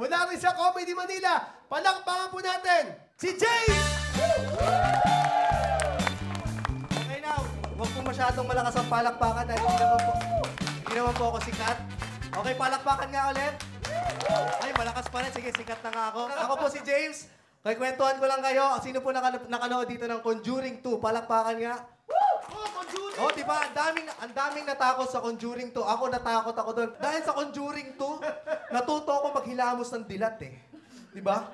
Mula rin sa Comedy Manila, palakpakan po natin si James! Okay na, huwag po masyadong malakas ang palakpakan dahil hindi naman po, hindi naman po ako sikat. Okay, palakpakan nga ulit. Ay, malakas pa rin. Sige, sikat na nga ako. Ako po si James. Kaya kwentuhan ko lang kayo. Sino po naka, nakanood dito ng Conjuring 2? Palakpakan nga. Conjuring! Oh, di ba? Ang daming, ang daming natakot sa Conjuring 2. Ako natakot ako doon. Dahil sa Conjuring 2, natuto ako maghilamos ng dilat eh. Di ba?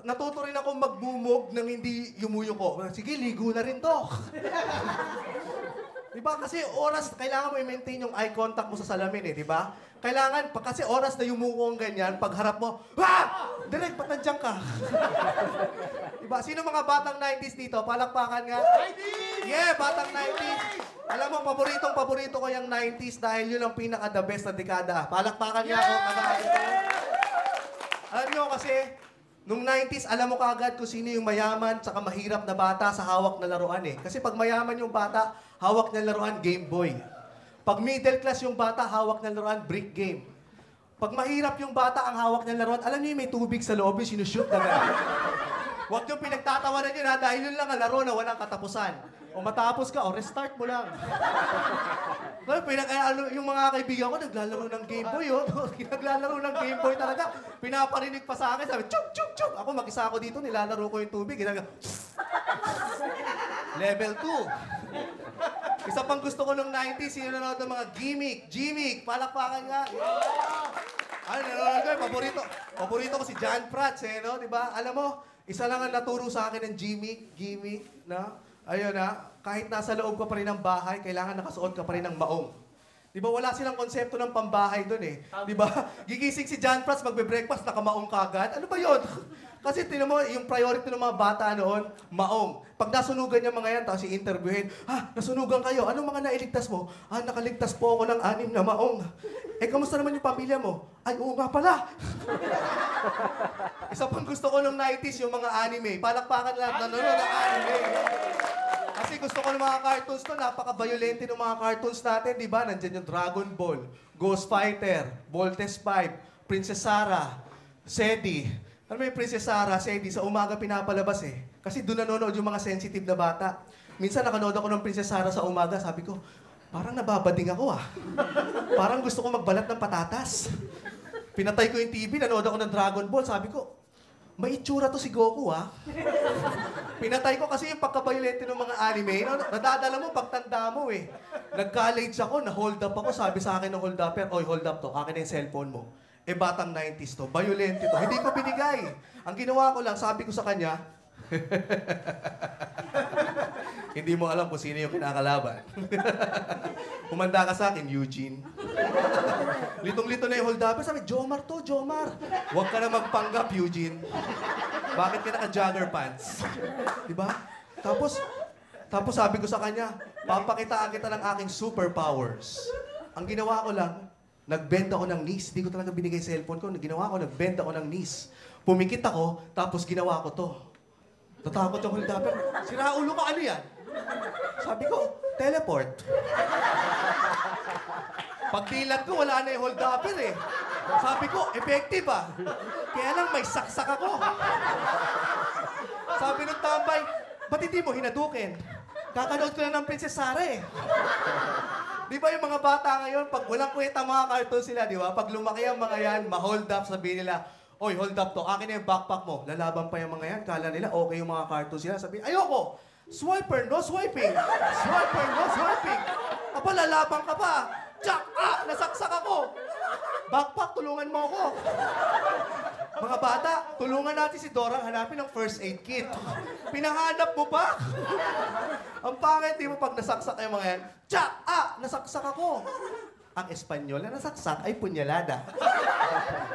Natuto rin ako magmumog ng hindi yumuyuko. Sige, ligo na rin to. di ba? Kasi oras, kailangan mo i-maintain yung eye contact mo sa salamin eh, di ba? Kailangan, pa, kasi oras na yumuko ang ganyan, pag harap mo, ha! Direk, ba't nandiyan ka? diba? Sino mga batang 90s dito? Palakpakan nga. 90s! Yeah, batang 90s. Alam mo, paboritong paborito ko yung 90s dahil yun ang pinaka-the best na dekada. Palakpakan nga ako. ko. Alam nyo kasi, nung 90s, alam mo kaagad kung sino yung mayaman tsaka mahirap na bata sa hawak na laruan eh. Kasi pag mayaman yung bata, hawak na laruan, Game Boy. Pag middle class yung bata, hawak na laruan, brick game. Pag mahirap yung bata, ang hawak ng laruan, alam niyo may tubig sa loob, yung sinushoot na gano'n. Huwag yung pinagtatawanan yun ha, dahil yun lang ang laro na walang katapusan. O matapos ka, o restart mo lang. Kaya pinag, eh, ano, yung mga kaibigan ko, naglalaro ng Game Boy, oh. naglalaro ng Game Boy talaga. Pinaparinig pa sa akin, sabi, chuk, chuk, chuk. Ako, mag-isa ako dito, nilalaro ko yung tubig. Ginaga, Level 2. Isa pang gusto ko nung 90s, sino nanonood ng mga gimmick, gimmick, palakpakan nga. Ano, nanonood ko, paborito, paborito ko si John Prats, eh, no? Di ba? Alam mo, isa lang ang naturo sa akin ng gimmick, gimmick, na, ayun na, kahit nasa loob ka pa rin ng bahay, kailangan nakasuot ka pa rin ng maong. Di ba wala silang konsepto ng pambahay doon eh. Di ba? Gigising si John Prats, magbe-breakfast, nakamaong kagad. Ano ba yun? Kasi tinan mo, yung priority ng mga bata noon, maong. Pag nasunugan niya mga yan, tapos i-interviewin, ha, nasunugan kayo, anong mga nailigtas mo? Ah, nakaligtas po ako ng anim na maong. Eh, kamusta naman yung pamilya mo? Ay, oo nga pala. Isa pang gusto ko nung 90s, yung mga anime. Palakpakan lang, nanonood ng anime. Kasi gusto ko ng mga cartoons to, napaka-violente ng mga cartoons natin, di ba? Nandiyan yung Dragon Ball, Ghost Fighter, Voltes 5, Princess Sarah, Sedi. Alam mo yung Princess Sarah, Sedi, sa umaga pinapalabas eh. Kasi doon nanonood yung mga sensitive na bata. Minsan nakanood ako ng Princess Sarah sa umaga, sabi ko, parang nababading ako ah. Parang gusto ko magbalat ng patatas. Pinatay ko yung TV, nanood ako ng Dragon Ball, sabi ko, may itsura to si Goku ah. Pinatay ko kasi yung pagkabayolente ng mga anime. No? Nadadala mo pagtanda mo eh. Nag-college ako, na-hold up ako. Sabi sa akin ng hold upper, Oy, hold up to. Akin na yung cellphone mo. Eh, batang 90s to. Violente to. Hindi ko binigay. Ang ginawa ko lang, sabi ko sa kanya, hindi mo alam kung sino yung kinakalaban. Humanda ka sa akin, Eugene. Litong-lito na yung hold upper. Sabi, Jomar to, Jomar. Huwag ka na magpanggap, Eugene. Bakit ka naka-jogger pants? Di ba? Tapos, tapos sabi ko sa kanya, papakitaan kita ng aking superpowers. Ang ginawa ko lang, nagbend ako ng knees. Hindi ko talaga binigay cellphone ko. Ginawa ko, nagbend ako ng knees. Pumikit ako, tapos ginawa ko to. Natakot yung hold upper. Sira ulo ko, ano yan? Sabi ko, teleport. Pagdilat ko, wala na yung hold upper eh. Sabi ko, effective ah. Kaya lang may saksak ako. Sabi ng tambay, ba't hindi mo hinadukin? Kakanood ko na ng Princess Sarah eh. Di ba yung mga bata ngayon, pag walang kwenta mga cartoon sila, di ba? Pag lumaki ang mga yan, ma-hold up, sabihin nila, Oy, hold up to, akin na yung backpack mo. Lalaban pa yung mga yan, kala nila okay yung mga cartoon sila. Sabi, ayoko! Swiper, no swiping! Swiper, no swiping! Aba, lalaban ka pa! Tsak! Ah! Nasaksak ako! Backpack, tulungan mo ako! Mga bata, tulungan natin si Dora hanapin ng first aid kit. Pinahanap mo pa? Ang pangit, di mo pag nasaksak yung mga yan, Tsak! Ah! Nasaksak ako! Ang Espanyol na nasaksak ay punyalada.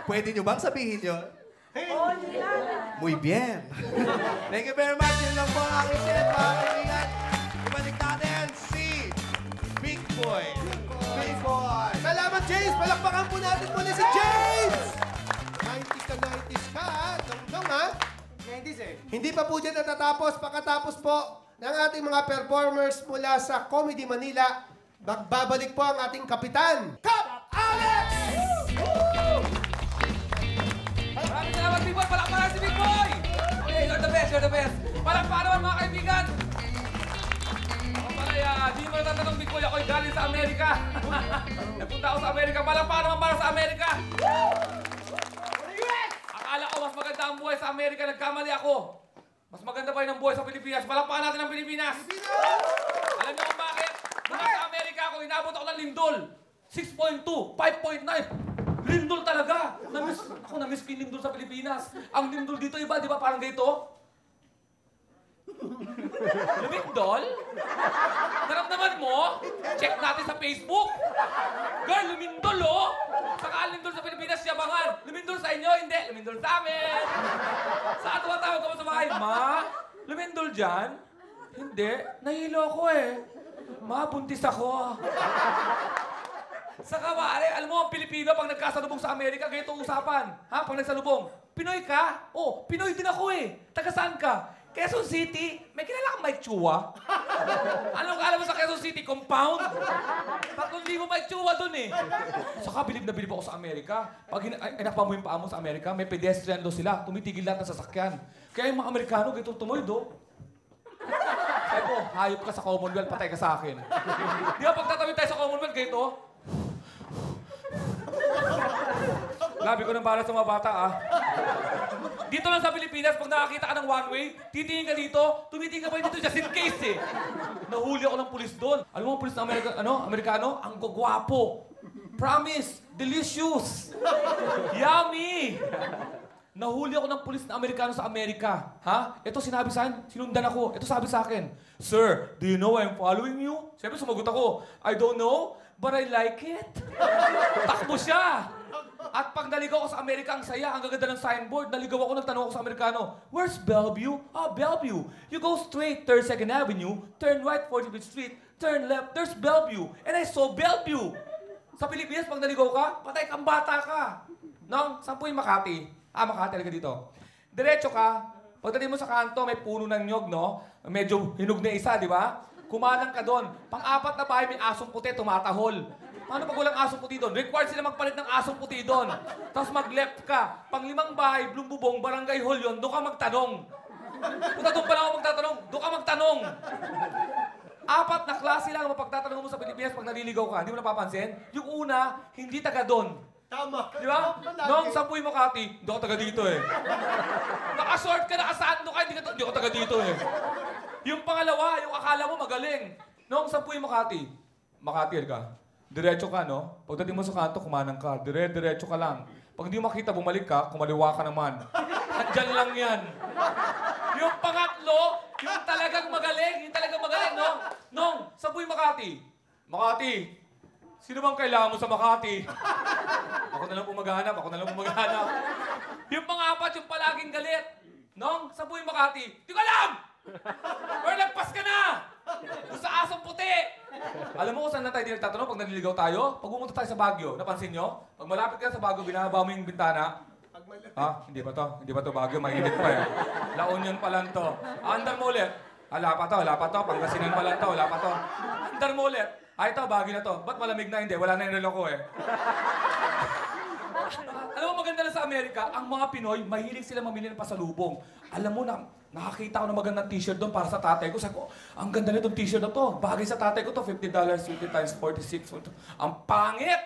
Pwede nyo bang sabihin yun? Muy bien. Thank you very much. Yun lang po ang aking set, mga kaibigan. Ibalik natin si Big Boy. Big Boy. Salamat, James! Palakpakan po natin muna si James! 90s ka, 90s ka, ha? Dong-dong, ha? 90s eh. Hindi pa po dyan natatapos. Pagkatapos po ng ating mga performers mula sa Comedy Manila, magbabalik po ang ating kapitan, Kap Alex! you're the best. Palakpakan naman mga kaibigan. Ako pala, uh, di mo natatanong Big Boy, ako'y galing sa Amerika. Nagpunta ako sa Amerika. Palakpakan naman para sa Amerika. Akala ko mas maganda ang buhay sa Amerika. Nagkamali ako. Mas maganda pa rin ang buhay sa Pilipinas. Palakpakan natin ang Pilipinas. Alam niyo kung bakit? Nung nasa Amerika ako, inabot ako ng lindol. 6.2, 5.9. Lindol talaga. Namiss, ako namiss ko yung lindol sa Pilipinas. Ang lindol dito iba, di ba parang ganito? Lumindol? Naramdaman mo? Check natin sa Facebook. Girl, lumindol oh! Saka ang lindol sa Pilipinas, yabangan. Lumindol sa inyo, hindi. Lumindol sa amin. Saan tumatawag ka mo sa bahay? Ma, lumindol dyan? Hindi. Nahilo ako eh. Ma, buntis ako. Saka maaari, alam mo, ang Pilipino, pag nagkasalubong sa Amerika, ganito usapan. Ha? Pag nagsalubong, Pinoy ka? Oh, Pinoy din ako eh. Taga saan ka? Quezon City? May kilala kang Mike Chua? Anong alam mo sa Quezon City? Compound? Tatlong libo Mike Chua dun eh. Saka bilib na bilib ako sa Amerika. Pag inakpa mo yung paa mo sa Amerika, may pedestrian law sila. Tumitigil lahat ng sasakyan. Kaya yung mga Amerikano, ganito tumoy do. Sabi ko, hayop ka sa Commonwealth, patay ka sa akin. Di ba pag tatawid tayo sa Commonwealth, ganito? Labi ko ng bala sa mga bata, ah. Dito lang sa Pilipinas, pag nakakita ka ng one way, titingin ka dito, tumitingin ka pa dito just in case eh. Nahuli ako ng pulis doon. Alam mo pulis ng Amerika, ano, Amerikano? Ang gagwapo. Promise, delicious. Yummy. Nahuli ako ng pulis na Amerikano sa Amerika. Ha? Ito sinabi sa akin, sinundan ako. Ito sabi sa akin, Sir, do you know I'm following you? Siyempre sumagot ako, I don't know, but I like it. Takbo siya. At pag naligaw ako sa Amerika, ang saya, ang gaganda ng signboard. Naligaw ako, nagtanong ako sa Amerikano, Where's Bellevue? Ah, Bellevue. You go straight, 32nd Avenue, turn right, 45th Street, turn left, there's Bellevue. And I saw Bellevue. Sa Pilipinas, pag naligaw ka, patay kang bata ka. No? Saan po yung Makati? Ah, Makati talaga dito. Diretso ka, pagdating mo sa kanto, may puno ng nyog, no? Medyo hinog na isa, di ba? Kumalang ka doon. Pang-apat na bahay, may asong puti, tumatahol. Paano pag walang asong puti doon? Required sila magpalit ng asong puti doon. Tapos mag-left ka. Pang-limang bahay, Blumbubong, Barangay Hall yun, doon ka magtanong. Punta doon pa lang ako magtatanong, doon ka magtanong. Apat na klase lang ang mapagtatanong mo sa Pilipinas pag naliligaw ka. Hindi mo napapansin? Yung una, hindi taga doon. Tama. Di ba? Noong sa Puy Makati, hindi ako taga dito eh. Nakasort ka, nakasando ka, hindi ka, hindi ako taga dito eh. Yung pangalawa, yung akala mo magaling. Noong sa Puy Makati, Makati ka. Diretso ka, no? Pagdating mo sa kanto, kumanang ka. Dire-diretso ka lang. Pag hindi makita, bumalik ka, kumaliwa ka naman. Andyan lang yan. Yung pangatlo, yung talagang magaling, yung talagang magaling, no? Nung, sa Puy Makati. Makati, sino bang kailangan mo sa Makati? Ako na lang po maghanap, ako na lang po maghanap. Yung pang-apat, yung palaging galit. Nung, sa Puy Makati, di ko alam! Pero nagpas ka na! Doon sa asong puti! Alam mo kung saan na tayo nagtatanong pag naliligaw tayo? Pag pumunta tayo sa Baguio, napansin nyo? Pag malapit ka sa Baguio, binababa mo yung bintana. Ha? Hindi pa to? Hindi pa to Baguio? Mainit pa eh. La Union pa lang to. Andar mo ulit. Wala pa to, wala pa to. Pangasinan pa lang to, wala pa to. Andar mo ulit. Ay, ito, Baguio na to. Ba't malamig na? Hindi, wala na yung relo ko eh. Amerika, ang mga Pinoy, mahilig sila mamili ng pasalubong. Alam mo na, nakakita ko ng magandang t-shirt doon para sa tatay ko. Sabi ko, ang ganda nitong t-shirt na to. Bagay sa tatay ko to, $50, 50 times 46. Ang pangit!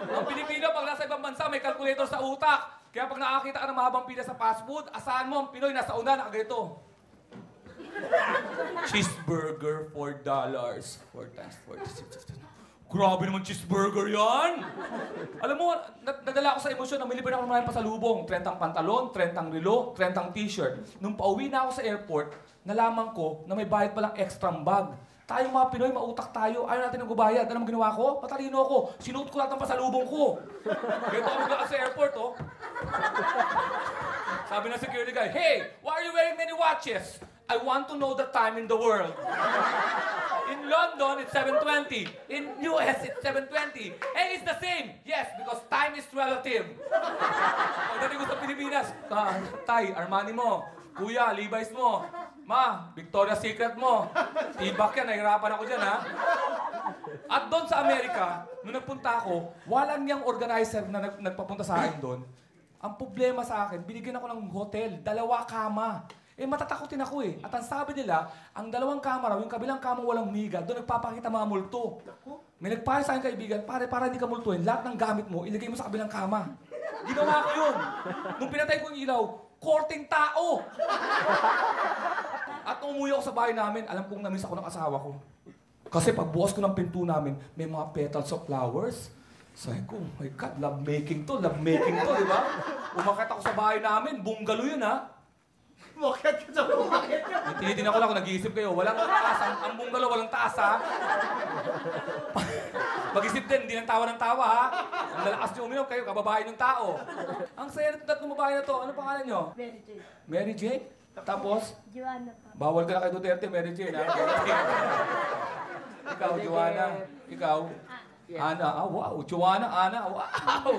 Ang Pilipino, pag nasa ibang bansa, may calculator sa utak. Kaya pag nakakita ka ng mahabang pila sa fast food, asahan mo ang Pinoy nasa una, nakaganito. Cheeseburger, $4. 4 times 46. Grabe naman cheeseburger yan! Alam mo, na- nadala ako sa emosyon na may libre ako ng maraming pasalubong. 30 pantalon, 30 relo, 30 t-shirt. Nung pauwi na ako sa airport, nalaman ko na may bayad palang extra bag. Tayong mga Pinoy, mautak tayo. Ayaw natin nagbabayad. Alam mo ginawa ko? Patalino ako. Sinuot ko lahat ng pasalubong ko. Ganito ako sa airport, oh. Sabi ng security guy, Hey, why are you wearing many watches? I want to know the time in the world. In London, it's 7.20. In US, it's 7.20. Hey, it's the same. Yes, because time is relative. Pagdating ko sa Pilipinas, ah, Tay, Armani mo. Kuya, Levi's mo. Ma, Victoria's Secret mo. Tibak yan, nahirapan ako dyan, ha? At doon sa Amerika, nung nagpunta ako, walang niyang organizer na nag- nagpapunta sa akin doon. Ang problema sa akin, binigyan ako ng hotel, dalawa kama. Eh, matatakotin ako eh. At ang sabi nila, ang dalawang kama raw, yung kabilang kama walang miga, doon nagpapakita mga multo. May nagpayo sa akin kaibigan, pare, para hindi ka multuin, lahat ng gamit mo, ilagay mo sa kabilang kama. Ginawa ko yun. Nung pinatay ko yung ilaw, korting tao. At nung umuwi ako sa bahay namin, alam kong namiss ako ng asawa ko. Kasi pagbukas ko ng pinto namin, may mga petals of flowers. Sabi ko, oh my God, love making to, love making to, di ba? Umakit ako sa bahay namin, bungalow yun ha. Bakit ka sa bumakit ka? Tinitin ako lang kung nag-iisip kayo, walang taas, ang, ang bungalow walang taas ha. Mag-isip din, hindi ng tawa ng tawa ha. Ang lalakas niyo uminom kayo, kababae ng tao. Ang saya ng tatlong babae na to, ano pangalan niyo? Very good. Mary Jane? Tapos, Joanna pa. Bawal ka na kay Duterte, Mary Jane, ha? Mary Jane. Ikaw, Joanna. Ikaw? Ana. Ah, wow. Joanna, Ana. Wow.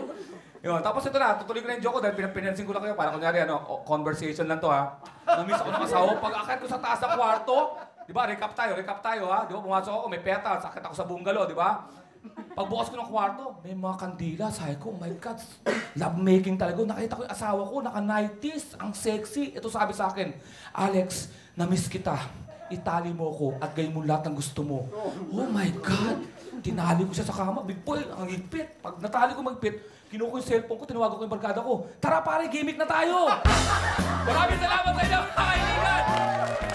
Yun, tapos ito na, tutuloy ko na yung joke ko dahil pinapinansin ko lang kayo. Parang kunyari, ano, conversation lang to, ha? Namiss ako ng asawa. Pag akit ko sa taas ng kwarto, di ba, recap tayo, recap tayo, ha? Di ba, pumasok ako, may petals, akit ako sa bungalow, di ba? Pagbukas ko ng kwarto, may mga kandila. Sabi ko, oh my God, love making talaga. Nakita ko yung asawa ko, naka-90s, ang sexy. Ito sabi sa akin, Alex, na-miss kita. Itali mo ko at gawin mo lahat ng gusto mo. Oh my God! Tinali ko siya sa kama. Big boy, ang higpit. Pag natali ko magpit, kinuha ko yung cellphone ko, tinawagan ko yung barkada ko. Tara pare, gimmick na tayo! Maraming salamat sa inyo, mga kaibigan!